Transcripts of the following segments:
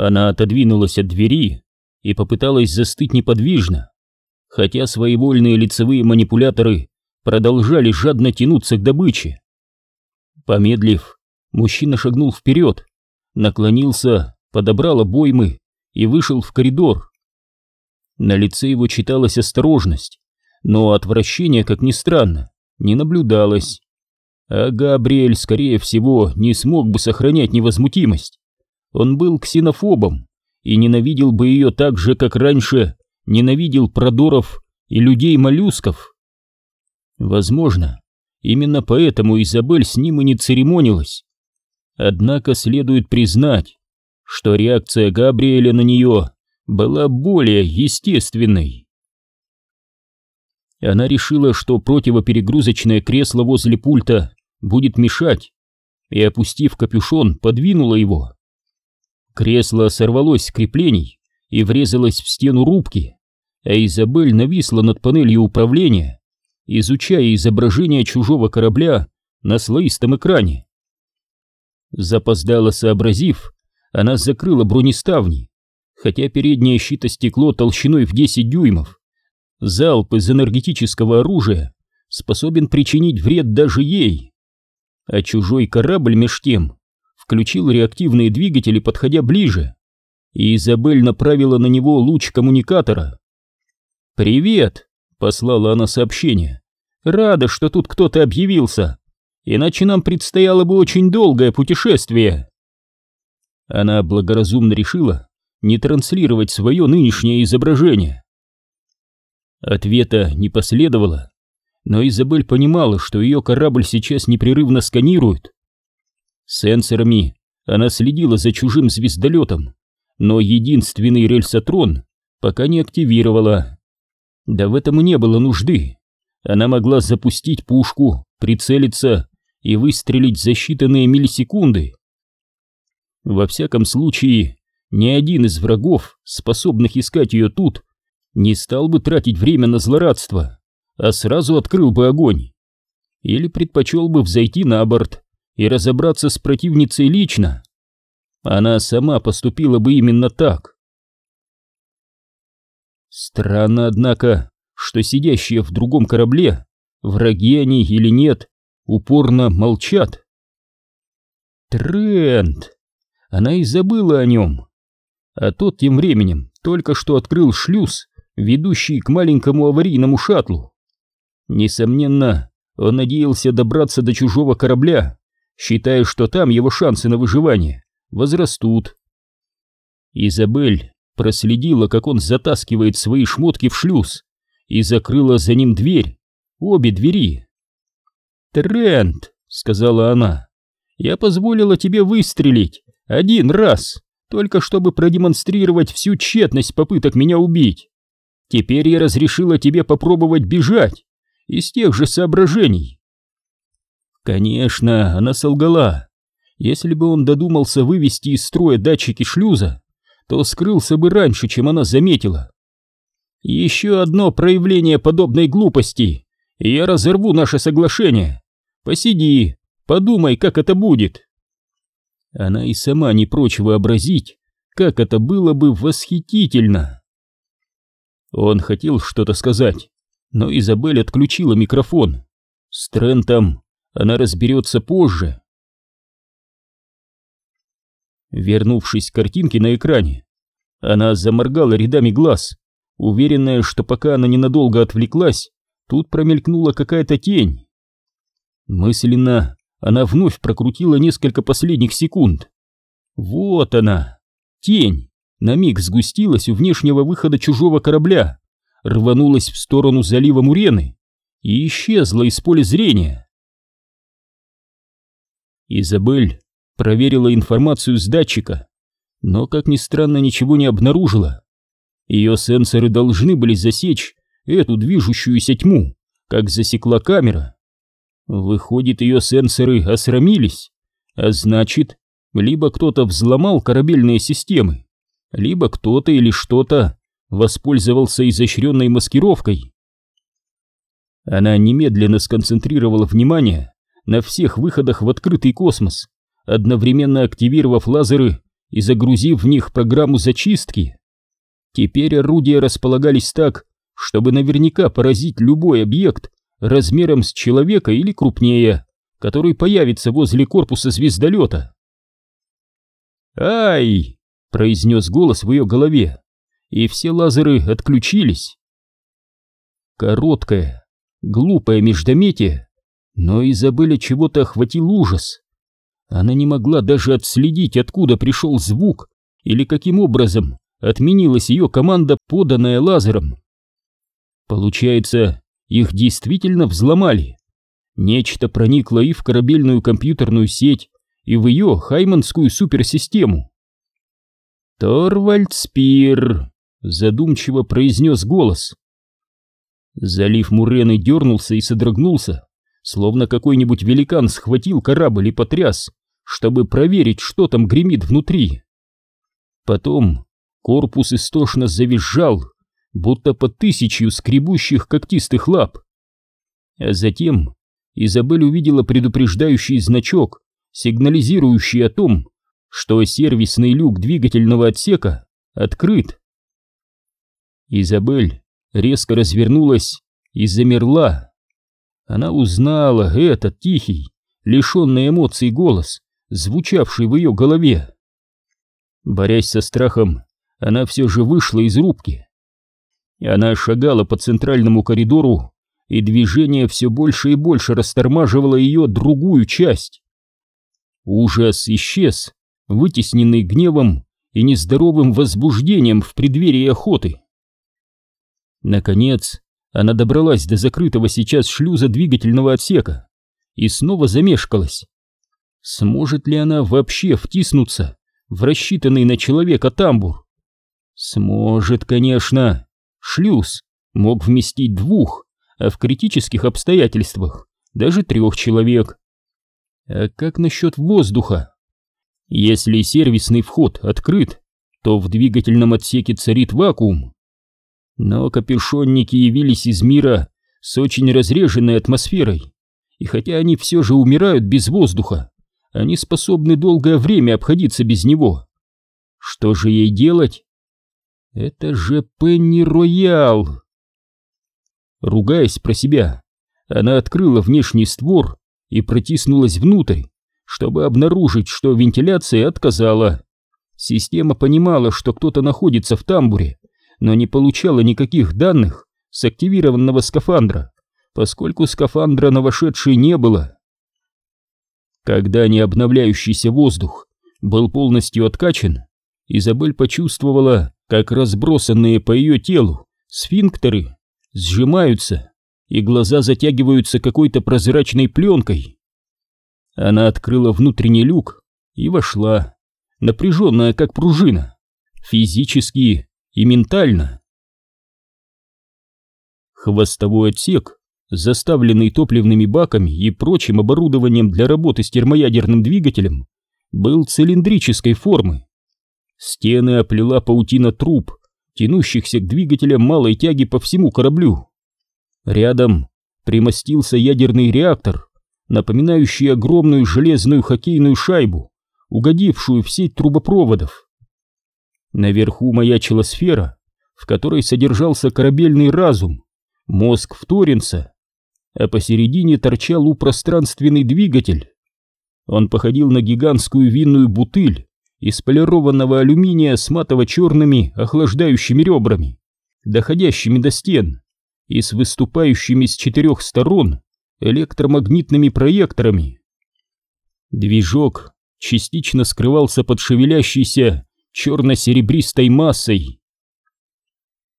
Она отодвинулась от двери и попыталась застыть неподвижно, хотя своевольные лицевые манипуляторы продолжали жадно тянуться к добыче. Помедлив, мужчина шагнул вперед, наклонился, подобрал обоймы и вышел в коридор. На лице его читалась осторожность, но отвращения, как ни странно, не наблюдалось. А Габриэль, скорее всего, не смог бы сохранять невозмутимость. Он был ксенофобом и ненавидел бы ее так же, как раньше ненавидел продоров и людей-моллюсков. Возможно, именно поэтому Изабель с ним и не церемонилась. Однако следует признать, что реакция Габриэля на нее была более естественной. Она решила, что противоперегрузочное кресло возле пульта будет мешать, и, опустив капюшон, подвинула его. Кресло сорвалось с креплений и врезалось в стену рубки, а Изабель нависла над панелью управления, изучая изображение чужого корабля на слоистом экране. Запоздало сообразив, она закрыла бронеставни, хотя переднее щитостекло толщиной в 10 дюймов. Залп из энергетического оружия способен причинить вред даже ей. А чужой корабль меж тем включил реактивные двигатели, подходя ближе, и Изабель направила на него луч коммуникатора. «Привет!» — послала она сообщение. «Рада, что тут кто-то объявился, иначе нам предстояло бы очень долгое путешествие». Она благоразумно решила не транслировать свое нынешнее изображение. Ответа не последовало, но Изабель понимала, что ее корабль сейчас непрерывно сканируют. Сенсорами она следила за чужим звездолетом, но единственный рельсотрон пока не активировала. Да в этом и не было нужды. Она могла запустить пушку, прицелиться и выстрелить за считанные миллисекунды. Во всяком случае, ни один из врагов, способных искать ее тут, не стал бы тратить время на злорадство, а сразу открыл бы огонь. Или предпочел бы взойти на борт и разобраться с противницей лично. Она сама поступила бы именно так. Странно, однако, что сидящие в другом корабле, враги они или нет, упорно молчат. Тренд! Она и забыла о нем. А тот тем временем только что открыл шлюз, ведущий к маленькому аварийному шаттлу. Несомненно, он надеялся добраться до чужого корабля, считая, что там его шансы на выживание возрастут. Изабель проследила, как он затаскивает свои шмотки в шлюз, и закрыла за ним дверь, обе двери. «Трент», — сказала она, — «я позволила тебе выстрелить один раз, только чтобы продемонстрировать всю тщетность попыток меня убить. Теперь я разрешила тебе попробовать бежать, из тех же соображений. Конечно, она солгала. Если бы он додумался вывести из строя датчики шлюза, то скрылся бы раньше, чем она заметила. Еще одно проявление подобной глупости, и я разорву наше соглашение. Посиди, подумай, как это будет. Она и сама не прочь вообразить, как это было бы восхитительно. Он хотел что-то сказать, но Изабель отключила микрофон. С Трентом она разберется позже. Вернувшись к картинке на экране, она заморгала рядами глаз, уверенная, что пока она ненадолго отвлеклась, тут промелькнула какая-то тень. Мысленно она вновь прокрутила несколько последних секунд. Вот она, тень, на миг сгустилась у внешнего выхода чужого корабля, рванулась в сторону залива Мурены и исчезла из поля зрения. Изабель проверила информацию с датчика, но, как ни странно, ничего не обнаружила. Ее сенсоры должны были засечь эту движущуюся тьму, как засекла камера. Выходит, ее сенсоры осрамились, а значит, либо кто-то взломал корабельные системы, либо кто-то или что-то воспользовался изощренной маскировкой. Она немедленно сконцентрировала внимание на всех выходах в открытый космос, одновременно активировав лазеры и загрузив в них программу зачистки. Теперь орудия располагались так, чтобы наверняка поразить любой объект размером с человека или крупнее, который появится возле корпуса звездолета. «Ай!» — произнес голос в ее голове, и все лазеры отключились. Короткое, глупое междометие, но Изабеля чего-то охватил ужас. Она не могла даже отследить, откуда пришел звук или каким образом отменилась ее команда, поданная лазером. Получается, их действительно взломали. Нечто проникло и в корабельную компьютерную сеть, и в ее хайманскую суперсистему. «Торвальд Спир», — задумчиво произнес голос. Залив Мурены дернулся и содрогнулся, словно какой-нибудь великан схватил корабль и потряс, чтобы проверить, что там гремит внутри. Потом корпус истошно завизжал, будто под тысячью скребущих когтистых лап. А затем Изабель увидела предупреждающий значок, сигнализирующий о том, что сервисный люк двигательного отсека открыт. Изабель резко развернулась и замерла. Она узнала этот тихий, лишенный эмоций голос, звучавший в ее голове. Борясь со страхом, она все же вышла из рубки. Она шагала по центральному коридору, и движение все больше и больше растормаживало ее другую часть. Ужас исчез, вытесненный гневом и нездоровым возбуждением в преддверии охоты. Наконец, она добралась до закрытого сейчас шлюза двигательного отсека и снова замешкалась. Сможет ли она вообще втиснуться в рассчитанный на человека тамбур? Сможет, конечно. Шлюз мог вместить двух, а в критических обстоятельствах даже трех человек. А как насчет воздуха? Если сервисный вход открыт, то в двигательном отсеке царит вакуум. Но капюшонники явились из мира с очень разреженной атмосферой, и хотя они все же умирают без воздуха, они способны долгое время обходиться без него. Что же ей делать? Это же Пенни Роял! Ругаясь про себя, она открыла внешний створ и протиснулась внутрь, чтобы обнаружить, что вентиляция отказала. Система понимала, что кто-то находится в тамбуре, но не получала никаких данных с активированного скафандра, поскольку скафандра на вошедшей не было. Когда необновляющийся воздух был полностью откачан, Изабель почувствовала, как разбросанные по ее телу сфинктеры сжимаются, и глаза затягиваются какой-то прозрачной пленкой. Она открыла внутренний люк и вошла, напряженная как пружина, физически и ментально. Хвостовой отсек, заставленный топливными баками и прочим оборудованием для работы с термоядерным двигателем, был цилиндрической формы. Стены оплела паутина труб, тянущихся к двигателям малой тяги по всему кораблю. Рядом примостился ядерный реактор, напоминающий огромную железную хоккейную шайбу, угодившую в сеть трубопроводов. Наверху маячила сфера, в которой содержался корабельный разум, мозг вторинца, а посередине торчал упространственный двигатель. Он походил на гигантскую винную бутыль, из полированного алюминия с матово-черными охлаждающими ребрами, доходящими до стен, и с выступающими с четырех сторон электромагнитными проекторами. Движок частично скрывался под шевелящейся черно-серебристой массой.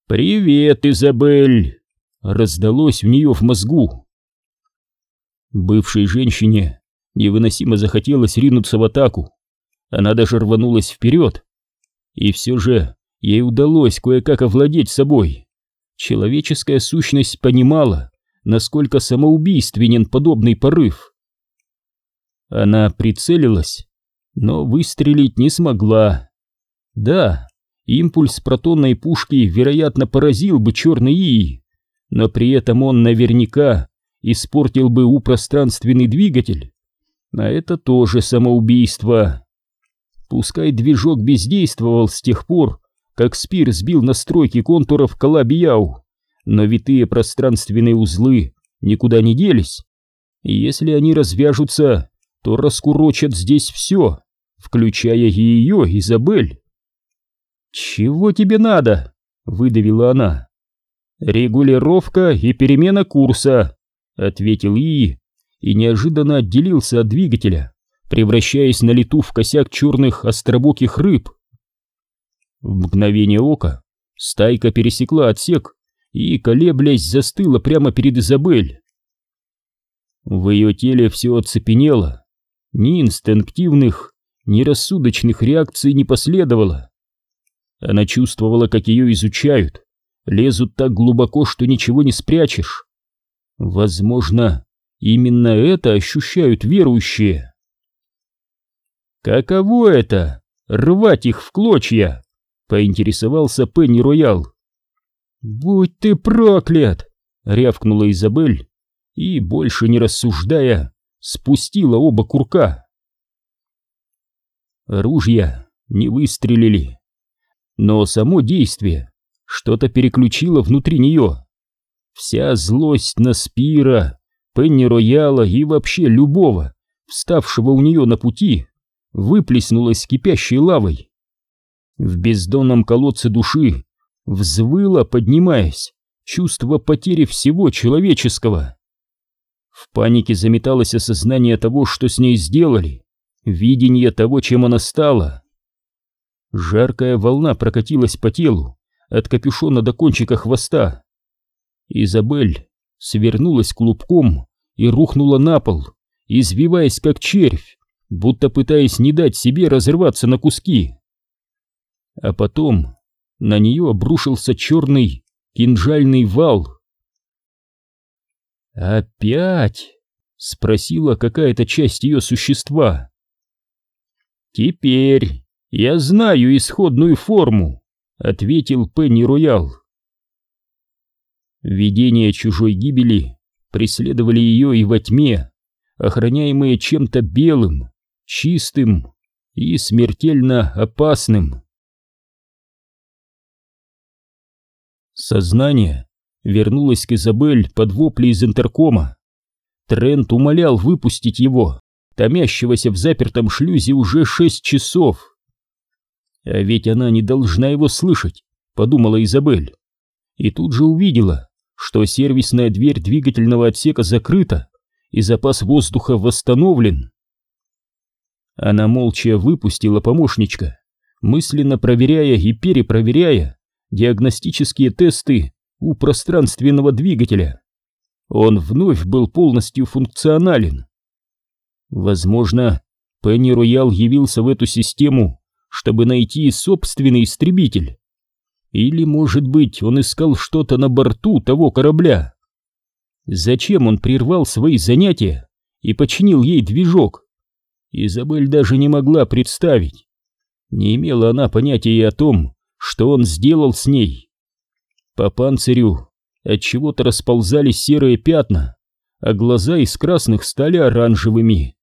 «Привет, Изабель!» — раздалось в нее в мозгу. Бывшей женщине невыносимо захотелось ринуться в атаку, она даже рванулась вперед. И все же ей удалось кое-как овладеть собой. Человеческая сущность понимала, насколько самоубийственен подобный порыв. Она прицелилась, но выстрелить не смогла. Да, импульс протонной пушки, вероятно, поразил бы черный ии, но при этом он наверняка испортил бы упространственный двигатель. А это тоже самоубийство. Пускай движок бездействовал с тех пор, как Спир сбил настройки контуров Калабияу, но витые пространственные узлы никуда не делись. И если они развяжутся, то раскурочат здесь все, включая ее, Изабель. «Чего тебе надо?» — выдавила она. «Регулировка и перемена курса», — ответил Ии и неожиданно отделился от двигателя, превращаясь на лету в косяк черных остробоких рыб. В мгновение ока стайка пересекла отсек и, колеблясь, застыла прямо перед Изабель. В ее теле все оцепенело, ни инстинктивных, ни рассудочных реакций не последовало. Она чувствовала, как ее изучают, лезут так глубоко, что ничего не спрячешь. Возможно, именно это ощущают верующие. «Каково это — рвать их в клочья?» — поинтересовался Пенни Роял. «Будь ты проклят!» — рявкнула Изабель и, больше не рассуждая, спустила оба курка. Ружья не выстрелили, но само действие что-то переключило внутри нее. Вся злость на Спира, Пенни Рояла и вообще любого, вставшего у нее на пути, выплеснулась кипящей лавой. В бездонном колодце души взвыло, поднимаясь, чувство потери всего человеческого. В панике заметалось осознание того, что с ней сделали, видение того, чем она стала. Жаркая волна прокатилась по телу, от капюшона до кончика хвоста. Изабель свернулась клубком и рухнула на пол, извиваясь как червь, будто пытаясь не дать себе разрываться на куски. А потом на нее обрушился черный кинжальный вал. «Опять?» — спросила какая-то часть ее существа. «Теперь я знаю исходную форму», — ответил Пенни Роял. Видения чужой гибели преследовали ее и во тьме, охраняемые чем-то белым, чистым и смертельно опасным. Сознание вернулось к Изабель под вопли из интеркома. Трент умолял выпустить его, томящегося в запертом шлюзе уже шесть часов. А ведь она не должна его слышать, подумала Изабель. И тут же увидела, что сервисная дверь двигательного отсека закрыта, и запас воздуха восстановлен. Она молча выпустила помощничка, мысленно проверяя и перепроверяя диагностические тесты у пространственного двигателя. Он вновь был полностью функционален. Возможно, Пенни Роял явился в эту систему, чтобы найти собственный истребитель. Или, может быть, он искал что-то на борту того корабля. Зачем он прервал свои занятия и починил ей движок? Изабель даже не могла представить. Не имела она понятия и о том, что он сделал с ней. По панцирю от чего-то расползались серые пятна, а глаза из красных стали оранжевыми.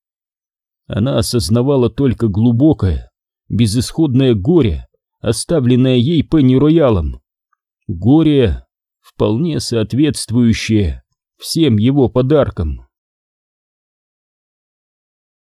Она осознавала только глубокое, безысходное горе, оставленное ей Пенни Роялом. Горе, вполне соответствующее всем его подаркам.